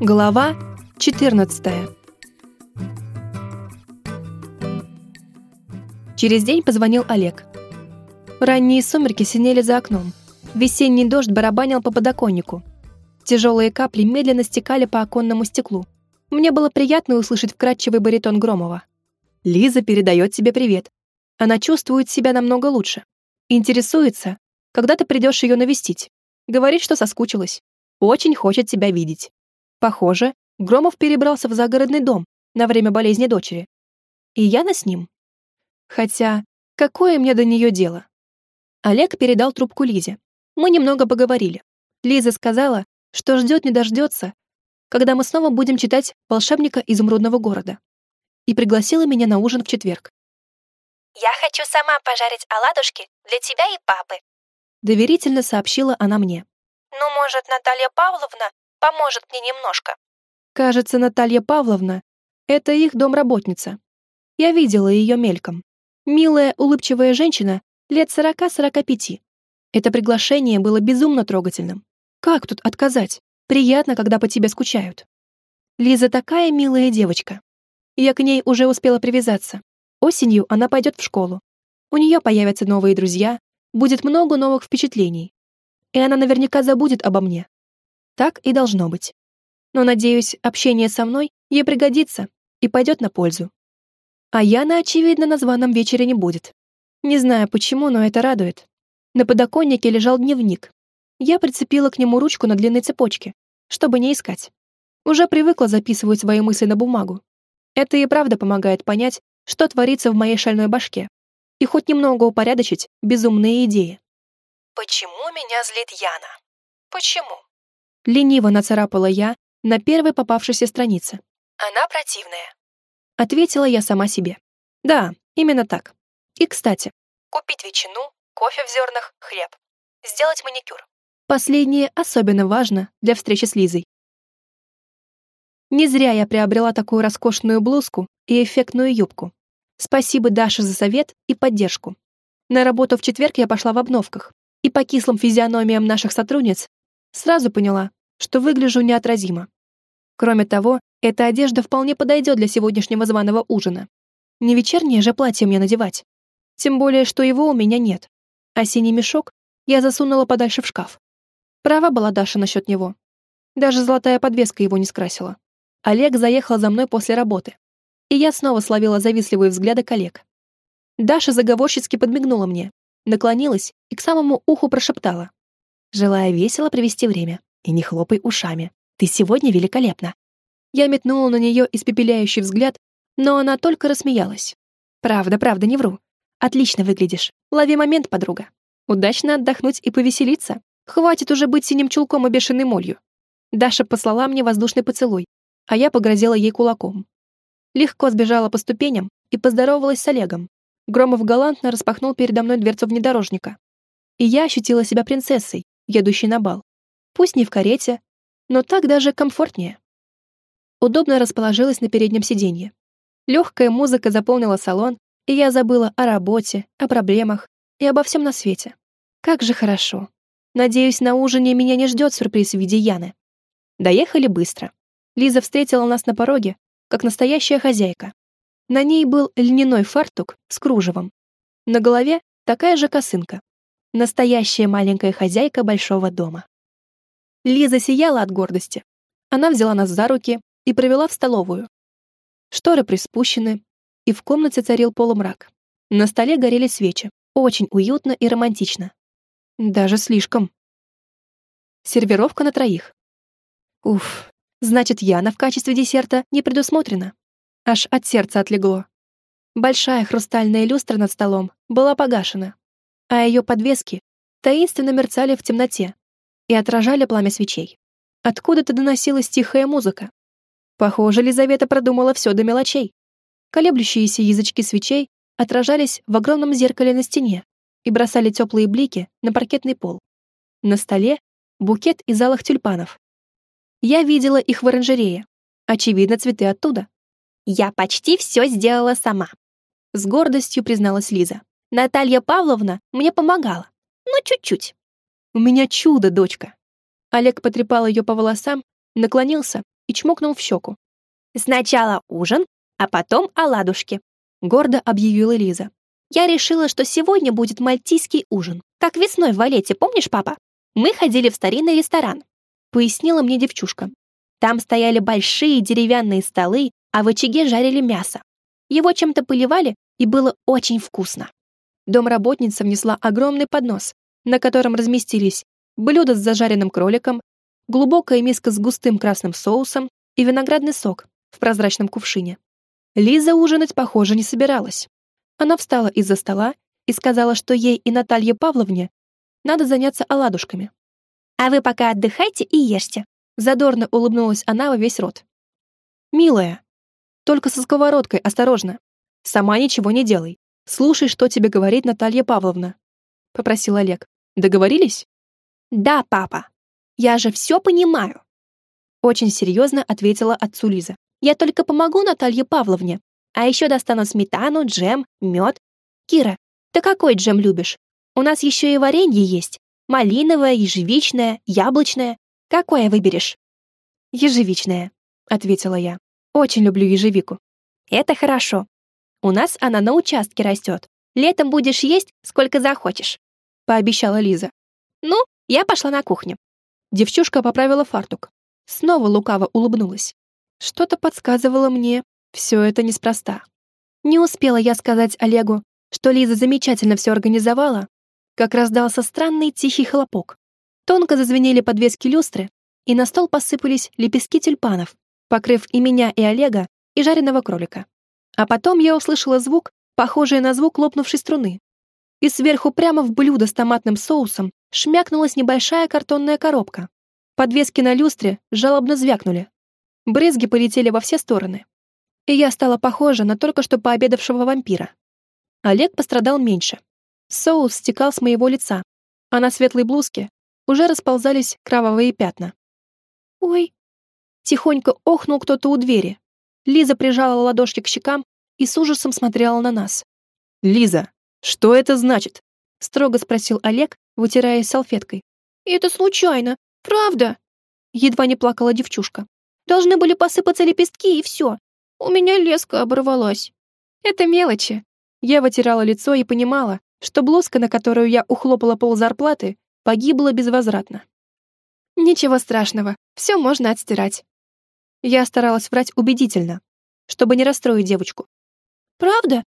Глава 14 Через день позвонил Олег. Ранние сумерки синели за окном. Весенний дождь барабанил по подоконнику. Тяжелые капли медленно стекали по оконному стеклу. Мне было приятно услышать вкрадчивый баритон Громова. «Лиза передает тебе привет. Она чувствует себя намного лучше. Интересуется, когда ты придешь ее навестить. Говорит, что соскучилась. Очень хочет тебя видеть. Похоже, Громов перебрался в загородный дом на время болезни дочери. И Яна с ним. Хотя, какое мне до нее дело? Олег передал трубку Лизе. Мы немного поговорили. Лиза сказала, что ждет не дождется, когда мы снова будем читать «Волшебника изумрудного города». И пригласила меня на ужин в четверг. «Я хочу сама пожарить оладушки для тебя и папы», доверительно сообщила она мне. «Ну, может, Наталья Павловна поможет мне немножко». Кажется, Наталья Павловна — это их домработница. Я видела ее мельком. Милая, улыбчивая женщина, лет сорока-сорока пяти. Это приглашение было безумно трогательным. Как тут отказать? Приятно, когда по тебе скучают. Лиза такая милая девочка. Я к ней уже успела привязаться. Осенью она пойдет в школу. У нее появятся новые друзья, будет много новых впечатлений. И она наверняка забудет обо мне. Так и должно быть. Но, надеюсь, общение со мной ей пригодится и пойдет на пользу. А Яна, очевидно, на званом вечере не будет. Не знаю почему, но это радует. На подоконнике лежал дневник. Я прицепила к нему ручку на длинной цепочке, чтобы не искать. Уже привыкла записывать свои мысли на бумагу. Это и правда помогает понять, что творится в моей шальной башке, и хоть немного упорядочить безумные идеи. «Почему меня злит Яна? Почему?» Лениво нацарапала я на первой попавшейся странице. «Она противная», — ответила я сама себе. «Да, именно так. И, кстати...» «Купить ветчину, кофе в зернах, хлеб. Сделать маникюр». Последнее особенно важно для встречи с Лизой. Не зря я приобрела такую роскошную блузку и эффектную юбку. Спасибо Даше за совет и поддержку. На работу в четверг я пошла в обновках, и по кислым физиономиям наших сотрудниц сразу поняла, что выгляжу неотразимо. Кроме того, эта одежда вполне подойдет для сегодняшнего званого ужина. Не вечернее же платье мне надевать. Тем более, что его у меня нет. А синий мешок я засунула подальше в шкаф. Права была Даша насчет него. Даже золотая подвеска его не скрасила. Олег заехал за мной после работы. И я снова словила завистливые взгляды коллег. Даша заговорщицки подмигнула мне, наклонилась и к самому уху прошептала. Желая весело провести время. И не хлопай ушами. Ты сегодня великолепна. Я метнула на нее испепеляющий взгляд, но она только рассмеялась. Правда, правда, не вру. Отлично выглядишь. Лови момент, подруга. Удачно отдохнуть и повеселиться. Хватит уже быть синим чулком и бешеной молью. Даша послала мне воздушный поцелуй, а я погрозила ей кулаком. Легко сбежала по ступеням и поздоровалась с Олегом. Громов галантно распахнул передо мной дверцу внедорожника. И я ощутила себя принцессой, едущей на бал. Пусть не в карете, но так даже комфортнее. Удобно расположилась на переднем сиденье. Легкая музыка заполнила салон, и я забыла о работе, о проблемах и обо всем на свете. Как же хорошо. Надеюсь, на ужине меня не ждет сюрприз в виде Яны. Доехали быстро. Лиза встретила нас на пороге, как настоящая хозяйка. На ней был льняной фартук с кружевом. На голове такая же косынка. Настоящая маленькая хозяйка большого дома. Лиза сияла от гордости. Она взяла нас за руки и провела в столовую. Шторы приспущены, и в комнате царил полумрак. На столе горели свечи. Очень уютно и романтично. Даже слишком. Сервировка на троих. Уф, значит, Яна в качестве десерта не предусмотрена. Аж от сердца отлегло. Большая хрустальная люстра над столом была погашена, а ее подвески таинственно мерцали в темноте, и отражали пламя свечей. Откуда-то доносилась тихая музыка. Похоже, Лизавета продумала все до мелочей. Колеблющиеся язычки свечей отражались в огромном зеркале на стене и бросали теплые блики на паркетный пол. На столе букет из алых тюльпанов. Я видела их в оранжерее. Очевидно, цветы оттуда. Я почти все сделала сама. С гордостью призналась Лиза. Наталья Павловна мне помогала. Ну, чуть-чуть. «У меня чудо, дочка!» Олег потрепал ее по волосам, наклонился и чмокнул в щеку. «Сначала ужин, а потом оладушки», — гордо объявила Лиза. «Я решила, что сегодня будет мальтийский ужин, как весной в Валете, помнишь, папа? Мы ходили в старинный ресторан», — пояснила мне девчушка. «Там стояли большие деревянные столы, а в очаге жарили мясо. Его чем-то поливали, и было очень вкусно». Домработница внесла огромный поднос, на котором разместились блюдо с зажаренным кроликом, глубокая миска с густым красным соусом и виноградный сок в прозрачном кувшине. Лиза ужинать, похоже, не собиралась. Она встала из-за стола и сказала, что ей и Наталье Павловне надо заняться оладушками. «А вы пока отдыхайте и ешьте», задорно улыбнулась она во весь рот. «Милая, только со сковородкой, осторожно. Сама ничего не делай. Слушай, что тебе говорит Наталья Павловна», попросил Олег. «Договорились?» «Да, папа. Я же все понимаю». Очень серьезно ответила отцу Лиза. Я только помогу Наталье Павловне. А еще достану сметану, джем, мед. Кира, ты какой джем любишь? У нас еще и варенье есть. Малиновое, ежевичное, яблочное. Какое выберешь?» «Ежевичное», — ответила я. «Очень люблю ежевику». «Это хорошо. У нас она на участке растет. Летом будешь есть, сколько захочешь», — пообещала Лиза. «Ну, я пошла на кухню». Девчушка поправила фартук. Снова лукаво улыбнулась. Что-то подсказывало мне, все это неспроста. Не успела я сказать Олегу, что Лиза замечательно все организовала, как раздался странный тихий хлопок. Тонко зазвенели подвески люстры, и на стол посыпались лепестки тюльпанов, покрыв и меня, и Олега, и жареного кролика. А потом я услышала звук, похожий на звук лопнувшей струны. И сверху прямо в блюдо с томатным соусом шмякнулась небольшая картонная коробка. Подвески на люстре жалобно звякнули, Брызги полетели во все стороны. И я стала похожа на только что пообедавшего вампира. Олег пострадал меньше. Соус стекал с моего лица, а на светлой блузке уже расползались кровавые пятна. «Ой!» Тихонько охнул кто-то у двери. Лиза прижала ладошки к щекам и с ужасом смотрела на нас. «Лиза, что это значит?» строго спросил Олег, вытираясь салфеткой. «Это случайно, правда?» Едва не плакала девчушка. Должны были посыпаться лепестки, и все. У меня леска оборвалась. Это мелочи. Я вытирала лицо и понимала, что блузка, на которую я ухлопала пол зарплаты, погибла безвозвратно. Ничего страшного, все можно отстирать. Я старалась врать убедительно, чтобы не расстроить девочку. «Правда?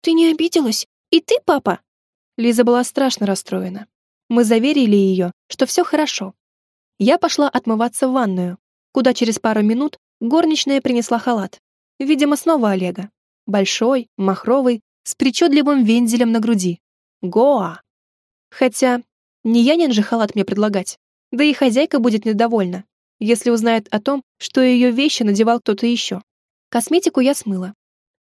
Ты не обиделась? И ты, папа?» Лиза была страшно расстроена. Мы заверили ее, что все хорошо. Я пошла отмываться в ванную, куда через пару минут горничная принесла халат. Видимо, снова Олега. Большой, махровый, с причудливым вензелем на груди. Гоа! Хотя, не Янин же халат мне предлагать. Да и хозяйка будет недовольна, если узнает о том, что ее вещи надевал кто-то еще. Косметику я смыла.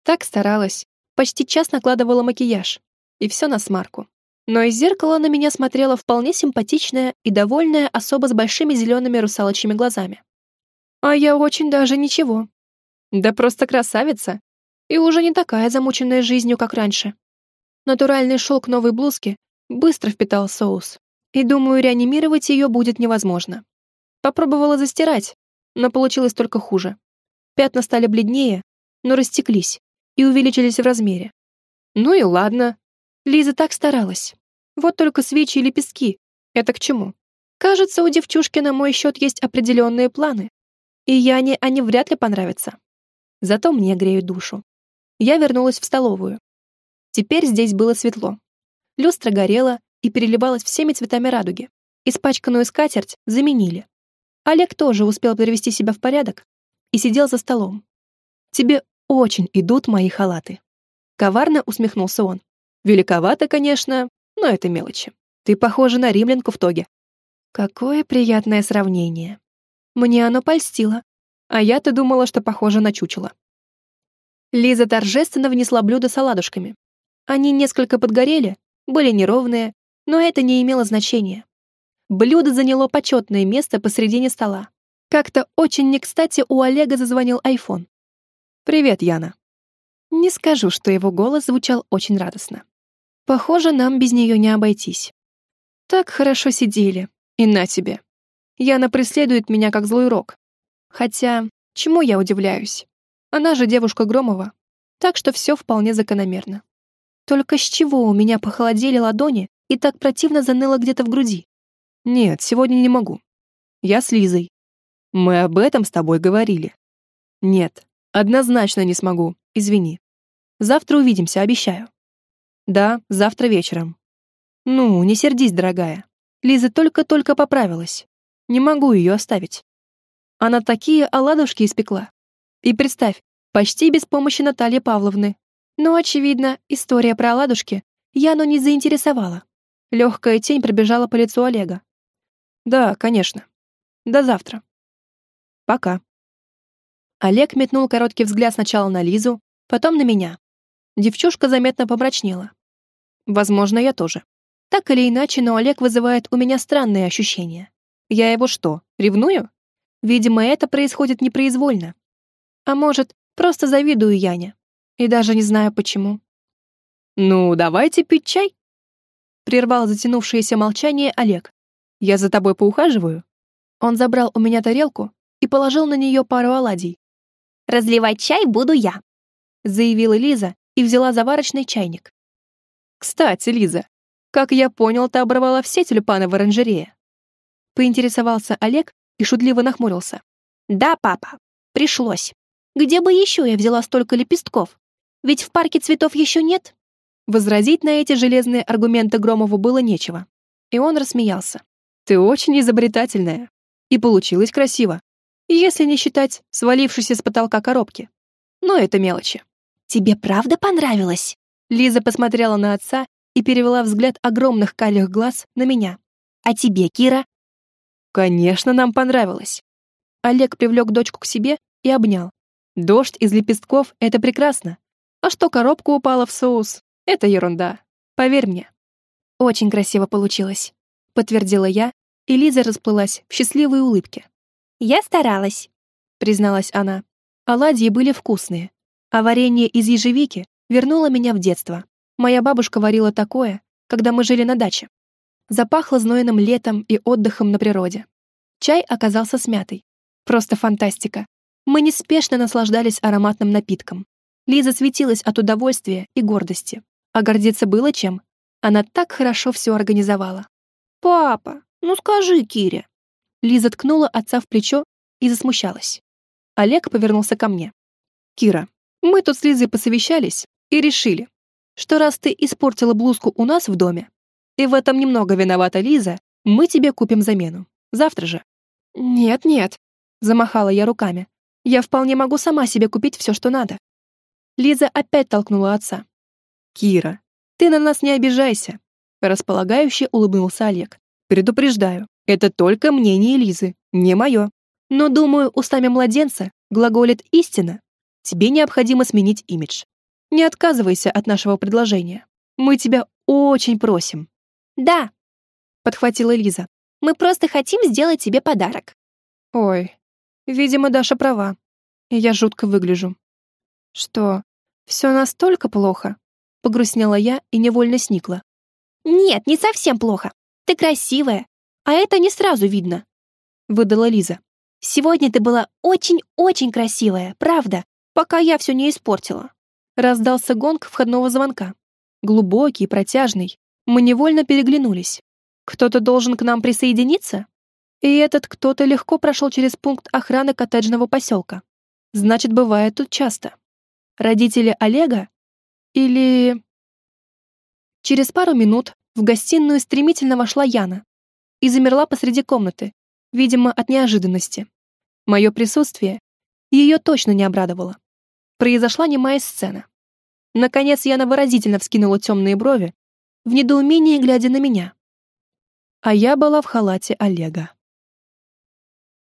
Так старалась. Почти час накладывала макияж. И все на смарку. Но из зеркала на меня смотрела вполне симпатичная и довольная особа с большими зелеными русалочьими глазами. А я очень даже ничего. Да просто красавица. И уже не такая замученная жизнью, как раньше. Натуральный шелк новой блузки быстро впитал соус. И думаю, реанимировать ее будет невозможно. Попробовала застирать, но получилось только хуже. Пятна стали бледнее, но растеклись и увеличились в размере. Ну и ладно. Лиза так старалась. Вот только свечи и лепестки. Это к чему? Кажется, у девчушки на мой счет есть определенные планы. И Яне они вряд ли понравятся. Зато мне греют душу. Я вернулась в столовую. Теперь здесь было светло. Люстра горела и переливалась всеми цветами радуги. Испачканную скатерть заменили. Олег тоже успел привести себя в порядок и сидел за столом. «Тебе очень идут мои халаты». Коварно усмехнулся он. «Великовато, конечно, но это мелочи. Ты похожа на римлянку в тоге». Какое приятное сравнение. Мне оно польстило, а я-то думала, что похоже на чучело. Лиза торжественно внесла блюдо с оладушками. Они несколько подгорели, были неровные, но это не имело значения. Блюдо заняло почетное место посредине стола. Как-то очень не кстати у Олега зазвонил айфон. «Привет, Яна». Не скажу, что его голос звучал очень радостно. Похоже, нам без нее не обойтись. Так хорошо сидели, и на тебе. Яна преследует меня как злой рок. Хотя, чему я удивляюсь? Она же девушка Громова, так что все вполне закономерно. Только с чего у меня похолодели ладони и так противно заныло где-то в груди? Нет, сегодня не могу. Я с Лизой. Мы об этом с тобой говорили. Нет, однозначно не смогу, извини. Завтра увидимся, обещаю. Да, завтра вечером. Ну, не сердись, дорогая. Лиза только-только поправилась. Не могу ее оставить. Она такие оладушки испекла. И представь, почти без помощи Натальи Павловны. Но, очевидно, история про оладушки Яну не заинтересовала. Легкая тень пробежала по лицу Олега. Да, конечно. До завтра. Пока. Олег метнул короткий взгляд сначала на Лизу, потом на меня. Девчушка заметно помрачнела. Возможно, я тоже. Так или иначе, но Олег вызывает у меня странные ощущения. Я его что, ревную? Видимо, это происходит непроизвольно. А может, просто завидую Яне. И даже не знаю почему. «Ну, давайте пить чай», — прервал затянувшееся молчание Олег. «Я за тобой поухаживаю». Он забрал у меня тарелку и положил на нее пару оладий. «Разливать чай буду я», — заявила Лиза и взяла заварочный чайник. «Кстати, Лиза, как я понял, ты оборвала все тюльпаны в оранжерее». Поинтересовался Олег и шутливо нахмурился. «Да, папа, пришлось. Где бы еще я взяла столько лепестков? Ведь в парке цветов еще нет». Возразить на эти железные аргументы Громову было нечего. И он рассмеялся. «Ты очень изобретательная. И получилось красиво. Если не считать свалившейся с потолка коробки. Но это мелочи». «Тебе правда понравилось?» Лиза посмотрела на отца и перевела взгляд огромных калих глаз на меня. «А тебе, Кира?» «Конечно, нам понравилось». Олег привлек дочку к себе и обнял. «Дождь из лепестков — это прекрасно. А что коробка упала в соус, это ерунда. Поверь мне. Очень красиво получилось, подтвердила я, и Лиза расплылась в счастливой улыбке. Я старалась, призналась она. Оладьи были вкусные, а варенье из ежевики вернуло меня в детство. Моя бабушка варила такое, когда мы жили на даче. Запахло знойным летом и отдыхом на природе. Чай оказался смятый. Просто фантастика. Мы неспешно наслаждались ароматным напитком. Лиза светилась от удовольствия и гордости. А гордиться было чем. Она так хорошо все организовала. «Папа, ну скажи Кире». Лиза ткнула отца в плечо и засмущалась. Олег повернулся ко мне. «Кира, мы тут с Лизой посовещались и решили, что раз ты испортила блузку у нас в доме, и в этом немного виновата Лиза, мы тебе купим замену. Завтра же». «Нет-нет», — замахала я руками. «Я вполне могу сама себе купить все, что надо». Лиза опять толкнула отца. «Кира, ты на нас не обижайся», — располагающе улыбнулся Олег. «Предупреждаю, это только мнение Лизы, не мое. Но, думаю, устами младенца глаголит истина. Тебе необходимо сменить имидж. Не отказывайся от нашего предложения. Мы тебя очень просим». «Да», — подхватила Лиза. «Мы просто хотим сделать тебе подарок». «Ой, видимо, Даша права. Я жутко выгляжу». «Что, все настолько плохо?» Погрустнела я и невольно сникла. «Нет, не совсем плохо. Ты красивая, а это не сразу видно», — выдала Лиза. «Сегодня ты была очень-очень красивая, правда, пока я все не испортила». Раздался гонг входного звонка. Глубокий, протяжный. Мы невольно переглянулись. Кто-то должен к нам присоединиться? И этот кто-то легко прошел через пункт охраны коттеджного поселка. Значит, бывает тут часто. Родители Олега или... Через пару минут в гостиную стремительно вошла Яна и замерла посреди комнаты, видимо, от неожиданности. Мое присутствие ее точно не обрадовало. Произошла немая сцена. Наконец Яна выразительно вскинула темные брови, в недоумении глядя на меня. А я была в халате Олега.